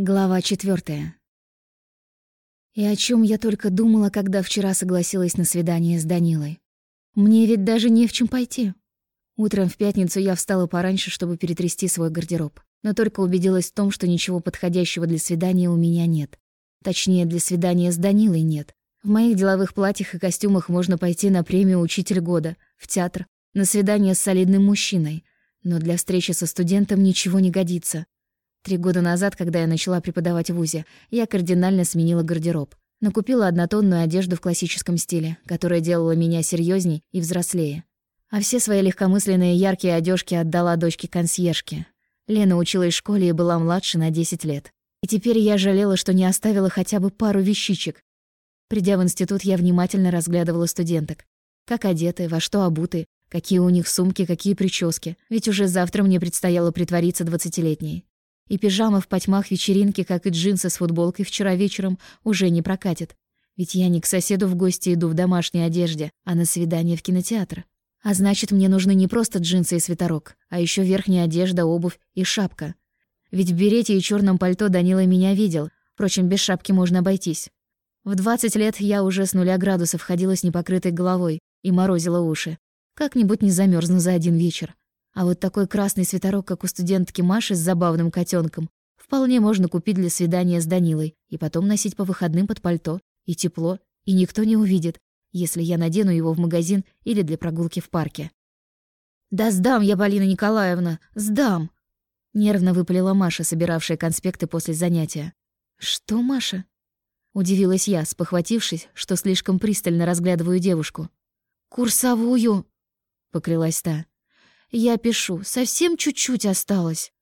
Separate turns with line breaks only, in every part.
Глава четвертая. И о чем я только думала, когда вчера согласилась на свидание с Данилой. Мне ведь даже не в чем пойти. Утром в пятницу я встала пораньше, чтобы перетрясти свой гардероб, но только убедилась в том, что ничего подходящего для свидания у меня нет. Точнее, для свидания с Данилой нет. В моих деловых платьях и костюмах можно пойти на премию «Учитель года», в театр, на свидание с солидным мужчиной, но для встречи со студентом ничего не годится. Три года назад, когда я начала преподавать в ВУЗе, я кардинально сменила гардероб. Накупила однотонную одежду в классическом стиле, которая делала меня серьезней и взрослее. А все свои легкомысленные яркие одежки отдала дочке-консьержке. Лена училась в школе и была младше на 10 лет. И теперь я жалела, что не оставила хотя бы пару вещичек. Придя в институт, я внимательно разглядывала студенток. Как одеты, во что обуты, какие у них сумки, какие прически. Ведь уже завтра мне предстояло притвориться двадцатилетней. И пижама в потьмах вечеринки, как и джинсы с футболкой вчера вечером, уже не прокатит. Ведь я не к соседу в гости иду в домашней одежде, а на свидание в кинотеатр. А значит, мне нужны не просто джинсы и свитерок, а еще верхняя одежда, обувь и шапка. Ведь в берете и черном пальто Данила меня видел, впрочем, без шапки можно обойтись. В 20 лет я уже с нуля градусов ходила с непокрытой головой и морозила уши. Как-нибудь не замерзну за один вечер. А вот такой красный свитерок, как у студентки Маши с забавным котенком, вполне можно купить для свидания с Данилой и потом носить по выходным под пальто. И тепло, и никто не увидит, если я надену его в магазин или для прогулки в парке. «Да сдам я, Полина Николаевна, сдам!» Нервно выпалила Маша, собиравшая конспекты после занятия. «Что, Маша?» Удивилась я, спохватившись, что слишком пристально разглядываю девушку. «Курсовую!» — поклялась та. Я пишу, совсем чуть-чуть осталось.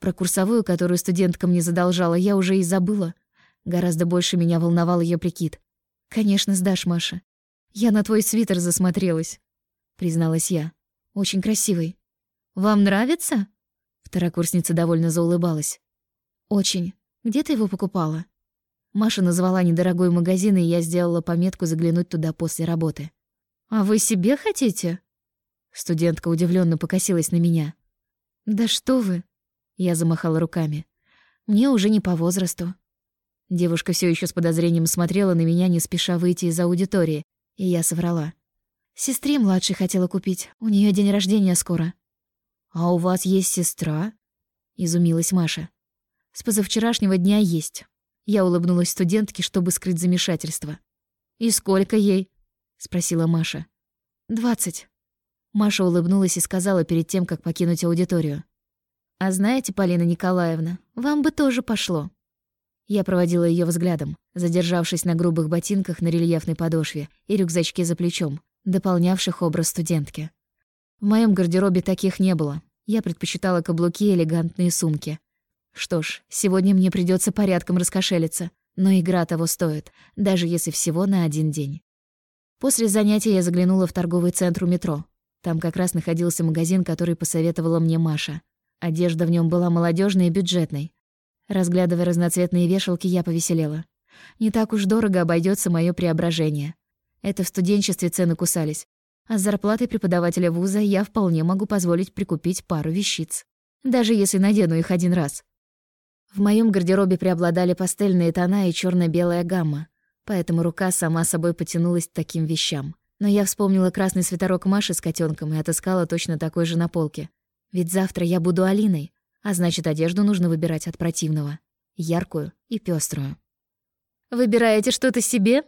Про курсовую, которую студентка мне задолжала, я уже и забыла. Гораздо больше меня волновал ее прикид. «Конечно, сдашь, Маша. Я на твой свитер засмотрелась», — призналась я. «Очень красивый». «Вам нравится?» Второкурсница довольно заулыбалась. «Очень. Где ты его покупала?» Маша назвала недорогой магазин, и я сделала пометку заглянуть туда после работы. «А вы себе хотите?» Студентка удивленно покосилась на меня. «Да что вы!» Я замахала руками. «Мне уже не по возрасту». Девушка все еще с подозрением смотрела на меня, не спеша выйти из аудитории, и я соврала. «Сестре младшей хотела купить, у нее день рождения скоро». «А у вас есть сестра?» — изумилась Маша. «С позавчерашнего дня есть». Я улыбнулась студентке, чтобы скрыть замешательство. «И сколько ей?» — спросила Маша. «Двадцать». Маша улыбнулась и сказала перед тем, как покинуть аудиторию. «А знаете, Полина Николаевна, вам бы тоже пошло». Я проводила ее взглядом, задержавшись на грубых ботинках на рельефной подошве и рюкзачке за плечом, дополнявших образ студентки. В моем гардеробе таких не было. Я предпочитала каблуки и элегантные сумки. Что ж, сегодня мне придется порядком раскошелиться, но игра того стоит, даже если всего на один день. После занятия я заглянула в торговый центр у метро, там как раз находился магазин, который посоветовала мне Маша. Одежда в нем была молодежной и бюджетной. Разглядывая разноцветные вешалки, я повеселела. Не так уж дорого обойдется мое преображение. Это в студенчестве цены кусались. А с зарплатой преподавателя вуза я вполне могу позволить прикупить пару вещиц. Даже если надену их один раз. В моем гардеробе преобладали пастельные тона и черно белая гамма, поэтому рука сама собой потянулась к таким вещам. Но я вспомнила красный свитерок Маши с котенком и отыскала точно такой же на полке. Ведь завтра я буду Алиной, а значит, одежду нужно выбирать от противного. Яркую и пеструю. «Выбираете что-то себе?»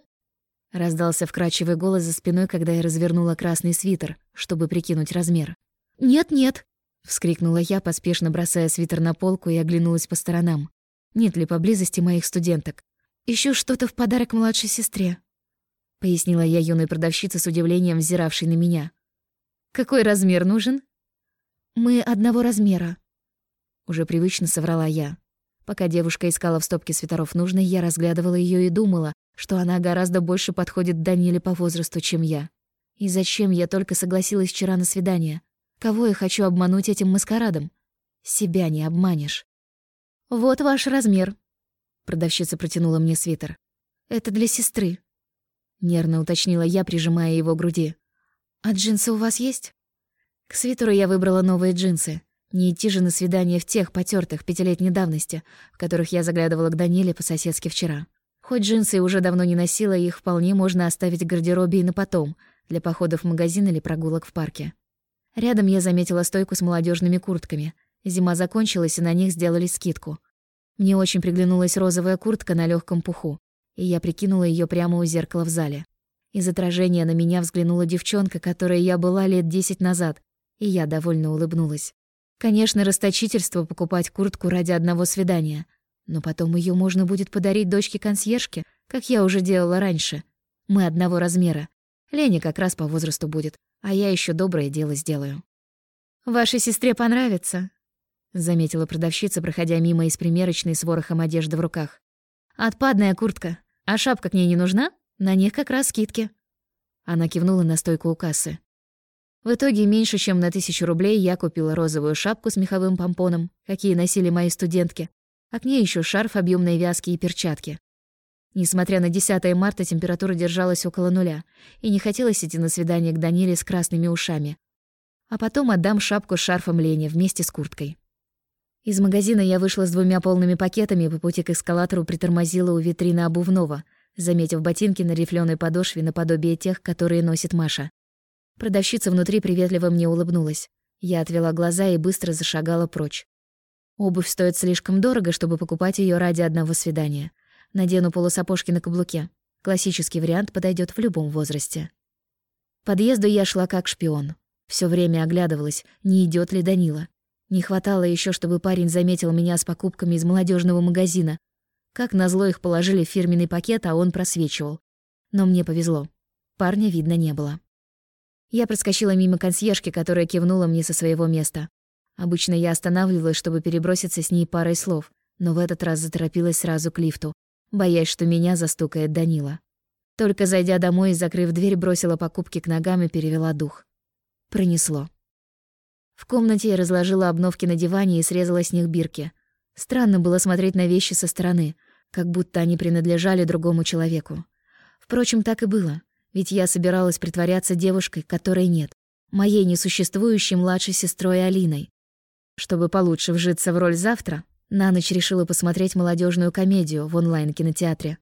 Раздался вкрадчивый голос за спиной, когда я развернула красный свитер, чтобы прикинуть размер. «Нет-нет!» — вскрикнула я, поспешно бросая свитер на полку и оглянулась по сторонам. Нет ли поблизости моих студенток? Ищу что-то в подарок младшей сестре пояснила я юной продавщице с удивлением, взиравшей на меня. Какой размер нужен? Мы одного размера. Уже привычно соврала я. Пока девушка искала в стопке свитеров нужный, я разглядывала ее и думала, что она гораздо больше подходит Даниле по возрасту, чем я. И зачем я только согласилась вчера на свидание? Кого я хочу обмануть этим маскарадом? Себя не обманешь. Вот ваш размер. Продавщица протянула мне свитер. Это для сестры. Нервно уточнила я, прижимая его к груди. «А джинсы у вас есть?» К свитеру я выбрала новые джинсы. Не идти же на свидание в тех потертых пятилетней давности, в которых я заглядывала к Даниле по-соседски вчера. Хоть джинсы уже давно не носила, их вполне можно оставить в гардеробе и на потом, для походов в магазин или прогулок в парке. Рядом я заметила стойку с молодежными куртками. Зима закончилась, и на них сделали скидку. Мне очень приглянулась розовая куртка на легком пуху, и я прикинула ее прямо у зеркала в зале. Из отражения на меня взглянула девчонка, которой я была лет десять назад, и я довольно улыбнулась. Конечно, расточительство покупать куртку ради одного свидания. Но потом ее можно будет подарить дочке-консьержке, как я уже делала раньше. Мы одного размера. Лене как раз по возрасту будет, а я еще доброе дело сделаю. «Вашей сестре понравится», — заметила продавщица, проходя мимо из примерочной с ворохом одежды в руках. «Отпадная куртка. А шапка к ней не нужна? На них как раз скидки». Она кивнула на стойку у кассы. В итоге меньше чем на тысячу рублей я купила розовую шапку с меховым помпоном, какие носили мои студентки, а к ней еще шарф объемной вязки и перчатки. Несмотря на 10 марта, температура держалась около нуля, и не хотелось идти на свидание к Даниле с красными ушами. А потом отдам шапку с шарфом Лене вместе с курткой. Из магазина я вышла с двумя полными пакетами и по пути к эскалатору притормозила у витрины обувного, заметив ботинки на рифлёной подошве наподобие тех, которые носит Маша. Продавщица внутри приветливо мне улыбнулась. Я отвела глаза и быстро зашагала прочь. Обувь стоит слишком дорого, чтобы покупать ее ради одного свидания. Надену полусапожки на каблуке. Классический вариант подойдет в любом возрасте. К подъезду я шла как шпион. Все время оглядывалась, не идет ли Данила. Не хватало еще, чтобы парень заметил меня с покупками из молодежного магазина. Как назло их положили в фирменный пакет, а он просвечивал. Но мне повезло. Парня видно не было. Я проскочила мимо консьержки, которая кивнула мне со своего места. Обычно я останавливалась, чтобы переброситься с ней парой слов, но в этот раз заторопилась сразу к лифту, боясь, что меня застукает Данила. Только зайдя домой и закрыв дверь, бросила покупки к ногам и перевела дух. Пронесло. В комнате я разложила обновки на диване и срезала с них бирки. Странно было смотреть на вещи со стороны, как будто они принадлежали другому человеку. Впрочем, так и было ведь я собиралась притворяться девушкой, которой нет, моей несуществующей младшей сестрой Алиной. Чтобы получше вжиться в роль завтра, на ночь решила посмотреть молодежную комедию в онлайн-кинотеатре.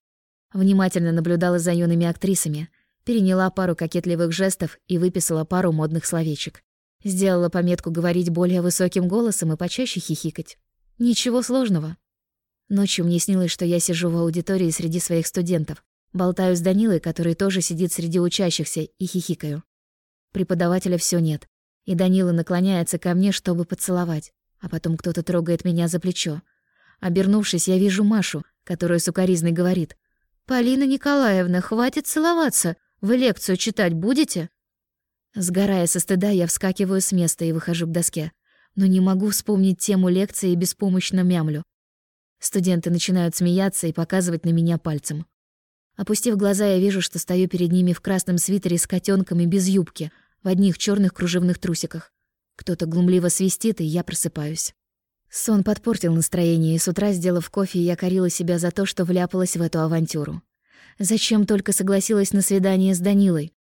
Внимательно наблюдала за юными актрисами, переняла пару кокетливых жестов и выписала пару модных словечек. Сделала пометку говорить более высоким голосом и почаще хихикать. Ничего сложного. Ночью мне снилось, что я сижу в аудитории среди своих студентов, Болтаю с Данилой, который тоже сидит среди учащихся, и хихикаю. Преподавателя все нет. И Данила наклоняется ко мне, чтобы поцеловать. А потом кто-то трогает меня за плечо. Обернувшись, я вижу Машу, которая сукоризной говорит. «Полина Николаевна, хватит целоваться. Вы лекцию читать будете?» Сгорая со стыда, я вскакиваю с места и выхожу к доске. Но не могу вспомнить тему лекции и беспомощно мямлю. Студенты начинают смеяться и показывать на меня пальцем. Опустив глаза, я вижу, что стою перед ними в красном свитере с котенком и без юбки, в одних черных кружевных трусиках. Кто-то глумливо свистит, и я просыпаюсь. Сон подпортил настроение, и с утра, сделав кофе, я корила себя за то, что вляпалась в эту авантюру. Зачем только согласилась на свидание с Данилой?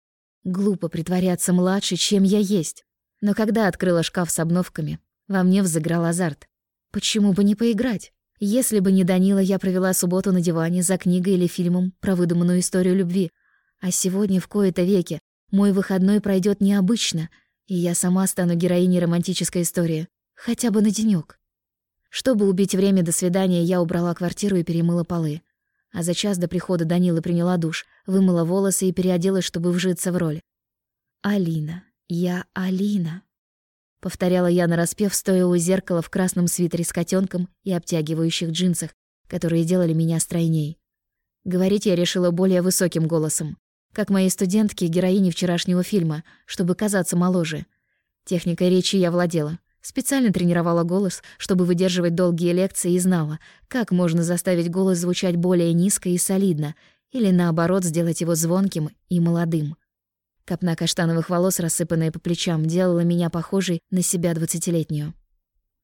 Глупо притворяться младше, чем я есть. Но когда открыла шкаф с обновками, во мне взыграл азарт. Почему бы не поиграть? Если бы не Данила, я провела субботу на диване за книгой или фильмом про выдуманную историю любви. А сегодня, в кои-то веке, мой выходной пройдет необычно, и я сама стану героиней романтической истории. Хотя бы на денёк. Чтобы убить время до свидания, я убрала квартиру и перемыла полы. А за час до прихода Данилы приняла душ, вымыла волосы и переоделась, чтобы вжиться в роль. «Алина, я Алина». — повторяла я нараспев, стоя у зеркала в красном свитере с котенком и обтягивающих джинсах, которые делали меня стройней. Говорить я решила более высоким голосом, как мои студентки, героини вчерашнего фильма, чтобы казаться моложе. Техникой речи я владела. Специально тренировала голос, чтобы выдерживать долгие лекции и знала, как можно заставить голос звучать более низко и солидно, или наоборот сделать его звонким и молодым. Копна каштановых волос, рассыпанная по плечам, делала меня похожей на себя двадцатилетнюю.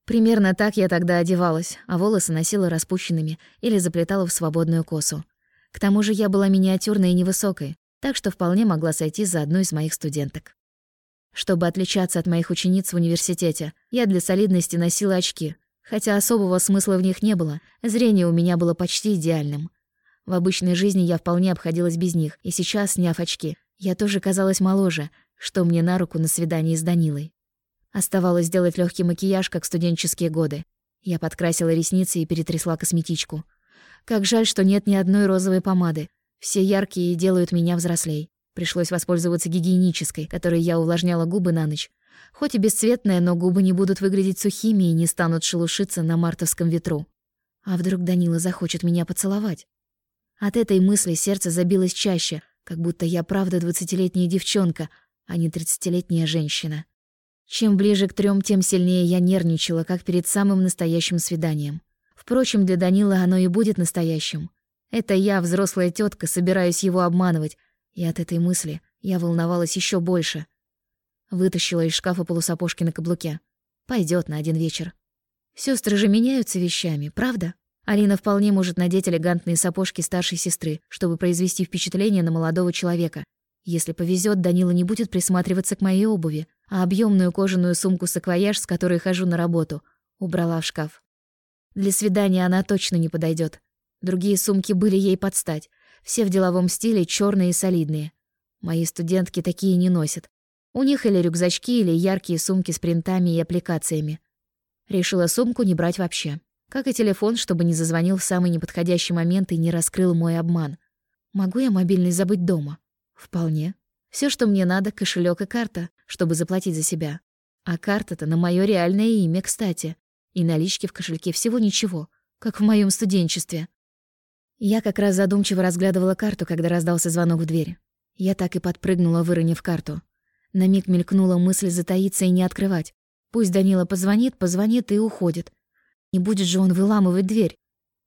Примерно так я тогда одевалась, а волосы носила распущенными или заплетала в свободную косу. К тому же я была миниатюрной и невысокой, так что вполне могла сойти за одну из моих студенток. Чтобы отличаться от моих учениц в университете, я для солидности носила очки, хотя особого смысла в них не было, зрение у меня было почти идеальным. В обычной жизни я вполне обходилась без них, и сейчас, сняв очки, я тоже казалась моложе, что мне на руку на свидании с Данилой. Оставалось сделать легкий макияж, как студенческие годы. Я подкрасила ресницы и перетрясла косметичку. Как жаль, что нет ни одной розовой помады. Все яркие делают меня взрослей. Пришлось воспользоваться гигиенической, которой я увлажняла губы на ночь. Хоть и бесцветная, но губы не будут выглядеть сухими и не станут шелушиться на мартовском ветру. А вдруг Данила захочет меня поцеловать? От этой мысли сердце забилось чаще, как будто я правда двадцатилетняя девчонка, а не тридцатилетняя женщина. Чем ближе к трем, тем сильнее я нервничала, как перед самым настоящим свиданием. Впрочем, для Данила оно и будет настоящим. Это я, взрослая тетка, собираюсь его обманывать, и от этой мысли я волновалась еще больше. Вытащила из шкафа полусапожки на каблуке. Пойдет на один вечер. Сестры же меняются вещами, правда? Алина вполне может надеть элегантные сапожки старшей сестры, чтобы произвести впечатление на молодого человека. Если повезет, Данила не будет присматриваться к моей обуви, а объемную кожаную сумку-саквояж, с которой хожу на работу, убрала в шкаф. Для свидания она точно не подойдет. Другие сумки были ей под стать, все в деловом стиле, черные и солидные. Мои студентки такие не носят. У них или рюкзачки, или яркие сумки с принтами и аппликациями. Решила сумку не брать вообще. Как и телефон, чтобы не зазвонил в самый неподходящий момент и не раскрыл мой обман. Могу я мобильный забыть дома? Вполне. Все, что мне надо, кошелек и карта, чтобы заплатить за себя. А карта-то на мое реальное имя, кстати. И налички в кошельке всего ничего, как в моем студенчестве. Я как раз задумчиво разглядывала карту, когда раздался звонок в дверь. Я так и подпрыгнула, выронив карту. На миг мелькнула мысль затаиться и не открывать. Пусть Данила позвонит, позвонит и уходит. Не будет же он выламывать дверь.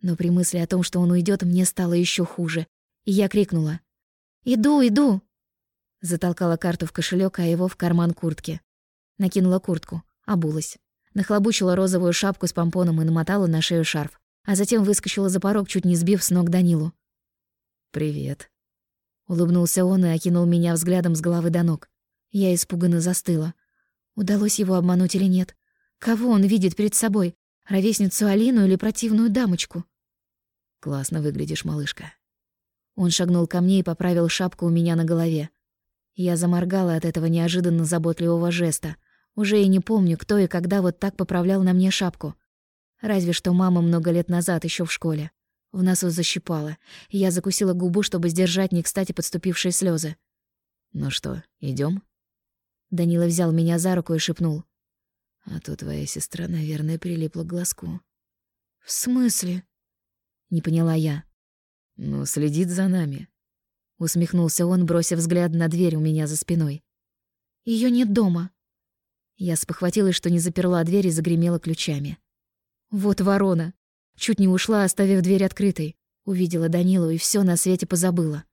Но при мысли о том, что он уйдет, мне стало еще хуже. И я крикнула. «Иду, иду!» Затолкала карту в кошелек, а его в карман куртки. Накинула куртку, обулась. Нахлобучила розовую шапку с помпоном и намотала на шею шарф а затем выскочила за порог, чуть не сбив с ног Данилу.
«Привет».
Улыбнулся он и окинул меня взглядом с головы до ног. Я испуганно застыла. Удалось его обмануть или нет? Кого он видит перед собой? Ровесницу Алину или противную дамочку?
«Классно выглядишь, малышка».
Он шагнул ко мне и поправил шапку у меня на голове. Я заморгала от этого неожиданно заботливого жеста. Уже и не помню, кто и когда вот так поправлял на мне шапку. Разве что мама много лет назад, еще в школе. В носу защипала, и я закусила губу, чтобы сдержать не кстати подступившие слезы.
«Ну что, идем?
Данила взял меня за руку и шепнул.
«А то твоя сестра, наверное, прилипла к глазку».
«В смысле?» Не поняла я.
«Ну, следит за нами».
Усмехнулся он, бросив взгляд на дверь у меня за спиной. Ее нет дома». Я спохватилась, что не заперла дверь и загремела ключами. Вот ворона. Чуть не ушла, оставив дверь открытой. Увидела Данилу и все на свете позабыла.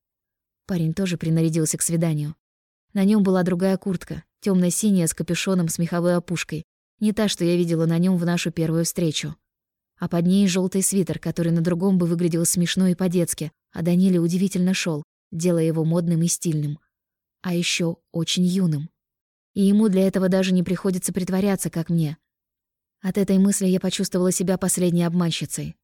Парень тоже принарядился к свиданию. На нем была другая куртка, темно синяя с капюшоном с меховой опушкой. Не та, что я видела на нем в нашу первую встречу. А под ней желтый свитер, который на другом бы выглядел смешно и по-детски, а Даниле удивительно шел, делая его модным и стильным. А еще очень юным. И ему для этого даже не приходится притворяться, как мне. От этой мысли я почувствовала себя последней обманщицей.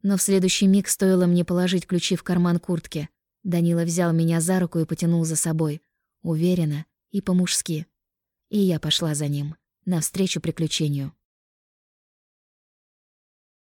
Но в следующий миг стоило мне положить ключи в карман куртки. Данила взял меня за руку и потянул за собой. Уверенно и по-мужски. И я пошла за ним, навстречу приключению.